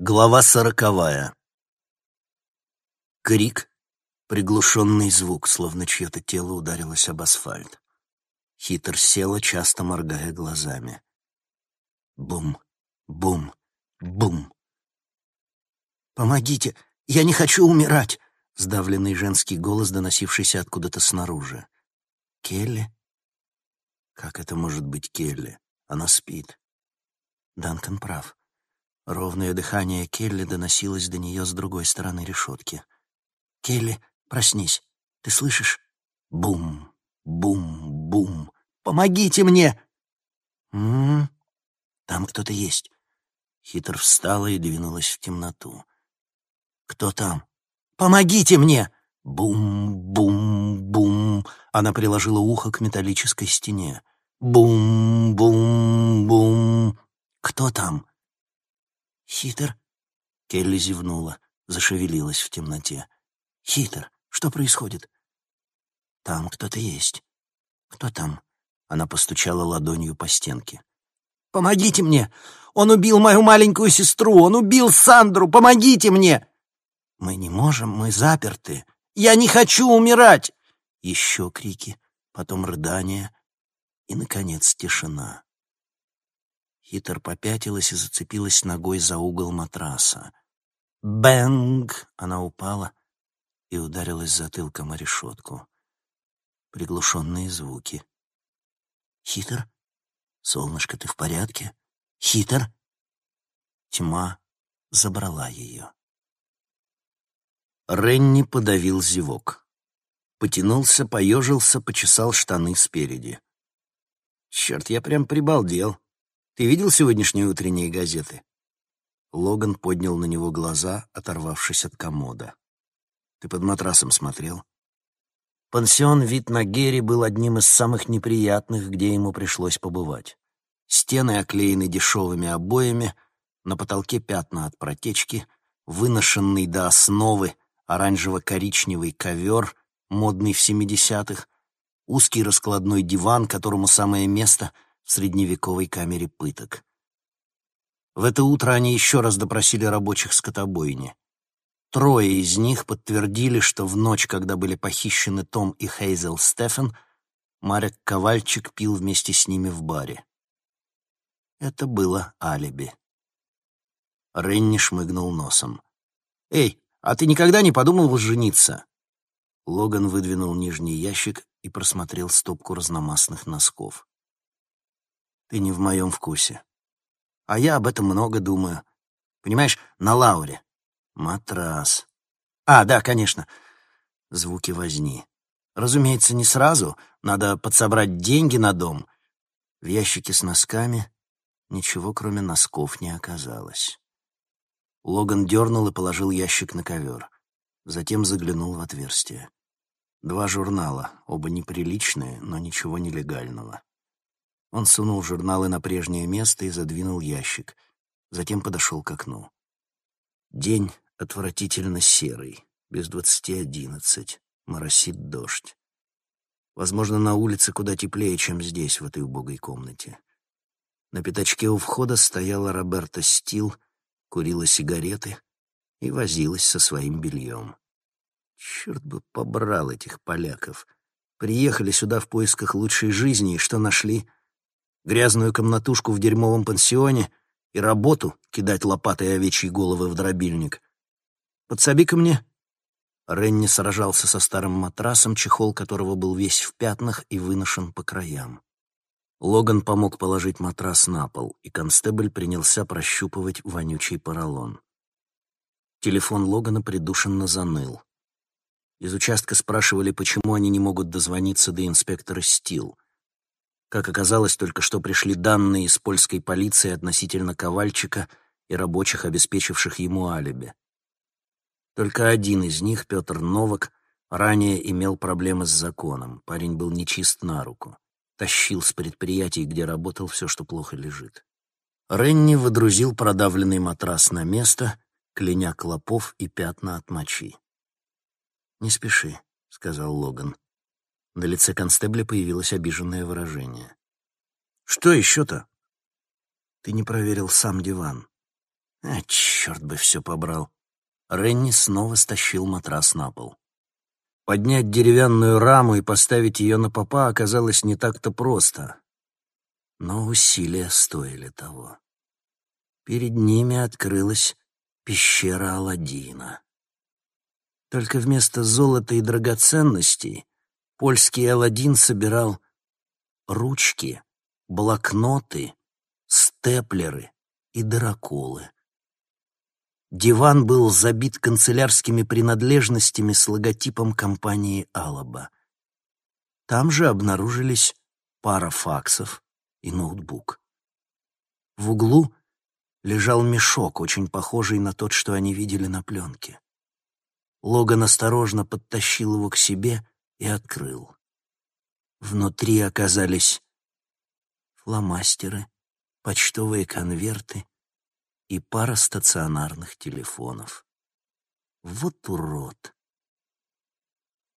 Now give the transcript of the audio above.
Глава сороковая. Крик, приглушенный звук, словно чье-то тело ударилось об асфальт. Хитр села, часто моргая глазами. Бум, бум, бум. «Помогите! Я не хочу умирать!» — сдавленный женский голос, доносившийся откуда-то снаружи. «Келли?» Как это может быть Келли? Она спит. Данкан прав. Ровное дыхание Келли доносилось до нее с другой стороны решетки. «Келли, проснись. Ты слышишь? Бум, бум, бум. Помогите мне!» «М -м -м. Там кто-то есть». Хитр встала и двинулась в темноту. «Кто там?» «Помогите мне!» Бум, бум, бум. Она приложила ухо к металлической стене. Бум, бум, бум. «Кто там?» «Хитр?» Келли зевнула, зашевелилась в темноте. «Хитр, что происходит?» «Там кто-то есть». «Кто там?» Она постучала ладонью по стенке. «Помогите мне! Он убил мою маленькую сестру! Он убил Сандру! Помогите мне!» «Мы не можем, мы заперты!» «Я не хочу умирать!» Еще крики, потом рыдания и, наконец, тишина. Хитр попятилась и зацепилась ногой за угол матраса. «Бэнг!» — она упала и ударилась затылком о решетку. Приглушенные звуки. «Хитр? Солнышко, ты в порядке? Хитр?» Тьма забрала ее. Ренни подавил зевок. Потянулся, поежился, почесал штаны спереди. «Черт, я прям прибалдел. Ты видел сегодняшние утренние газеты?» Логан поднял на него глаза, оторвавшись от комода. «Ты под матрасом смотрел?» Пансион вид на Герри был одним из самых неприятных, где ему пришлось побывать. Стены оклеены дешевыми обоями, на потолке пятна от протечки, выношенный до основы оранжево-коричневый ковер, модный в семидесятых, узкий раскладной диван, которому самое место — в средневековой камере пыток. В это утро они еще раз допросили рабочих скотобойни. Трое из них подтвердили, что в ночь, когда были похищены Том и Хейзел Стефан, Марек Ковальчик пил вместе с ними в баре. Это было алиби. Ренни шмыгнул носом. «Эй, а ты никогда не подумал жениться?» Логан выдвинул нижний ящик и просмотрел стопку разномастных носков. Ты не в моем вкусе. А я об этом много думаю. Понимаешь, на Лауре. Матрас. А, да, конечно. Звуки возни. Разумеется, не сразу. Надо подсобрать деньги на дом. В ящике с носками ничего, кроме носков, не оказалось. Логан дернул и положил ящик на ковер. Затем заглянул в отверстие. Два журнала, оба неприличные, но ничего нелегального. Он сунул журналы на прежнее место и задвинул ящик. Затем подошел к окну. День отвратительно серый, без двадцати одиннадцать. Моросит дождь. Возможно, на улице куда теплее, чем здесь, в этой убогой комнате. На пятачке у входа стояла Роберта Стил, курила сигареты и возилась со своим бельем. Черт бы побрал этих поляков. Приехали сюда в поисках лучшей жизни, и что нашли? Грязную комнатушку в дерьмовом пансионе и работу кидать лопатой овечьи головы в дробильник. «Подсоби ко мне». Ренни сражался со старым матрасом, чехол которого был весь в пятнах и выношен по краям. Логан помог положить матрас на пол, и констебль принялся прощупывать вонючий поролон. Телефон Логана придушенно заныл. Из участка спрашивали, почему они не могут дозвониться до инспектора Стил — как оказалось, только что пришли данные из польской полиции относительно Ковальчика и рабочих, обеспечивших ему алиби. Только один из них, Петр Новак, ранее имел проблемы с законом. Парень был нечист на руку. Тащил с предприятий, где работал, все, что плохо лежит. Ренни водрузил продавленный матрас на место, кляня клопов и пятна от мочи. «Не спеши», — сказал Логан. На лице констебля появилось обиженное выражение. «Что еще-то?» «Ты не проверил сам диван». А, черт бы все побрал. Ренни снова стащил матрас на пол. Поднять деревянную раму и поставить ее на попа оказалось не так-то просто. Но усилия стоили того. Перед ними открылась пещера Аладдина. Только вместо золота и драгоценностей польский Аладдин собирал ручки, блокноты, степлеры и дыроколы. Диван был забит канцелярскими принадлежностями с логотипом компании «Алаба». Там же обнаружились пара факсов и ноутбук. В углу лежал мешок, очень похожий на тот, что они видели на пленке. Логан осторожно подтащил его к себе и открыл. Внутри оказались фломастеры, почтовые конверты и пара стационарных телефонов. Вот урод!